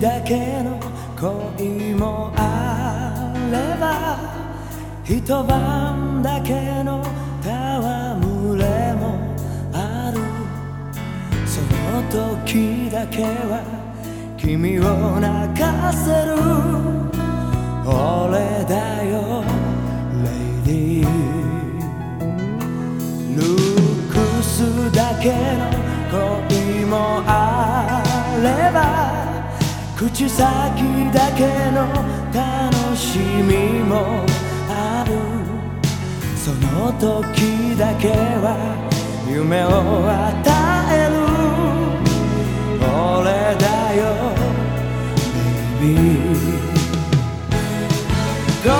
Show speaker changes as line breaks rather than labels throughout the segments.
だけの恋もあれば一晩だけの戯れもある。その時だけは君を泣かせる。俺だよレディルックスだけの恋もあれば口先だけの楽しみもある。その時だけは夢を与える。俺だよ baby 声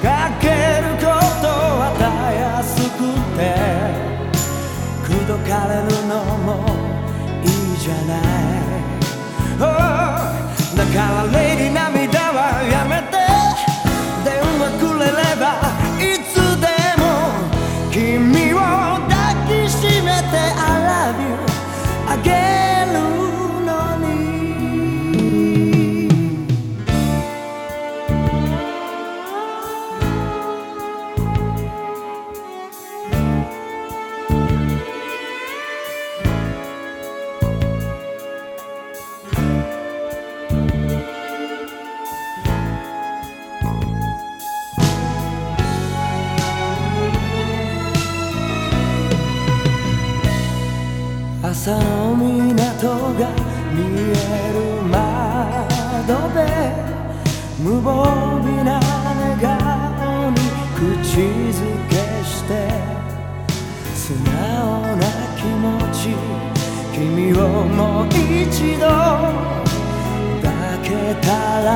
かけることはたやすくて。口説かれるのもいいじゃない。だからレ涙はやめて。電話くれればいつでも君を抱きしめてあげる。朝の港が見える窓辺無防備な笑顔に口づけして素直な気持ち君をもう一度抱けたら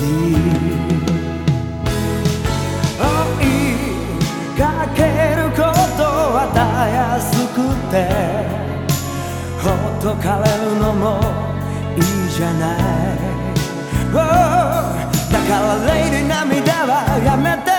いい覗かれるのもいいじゃない、oh! だからレイディ涙はやめて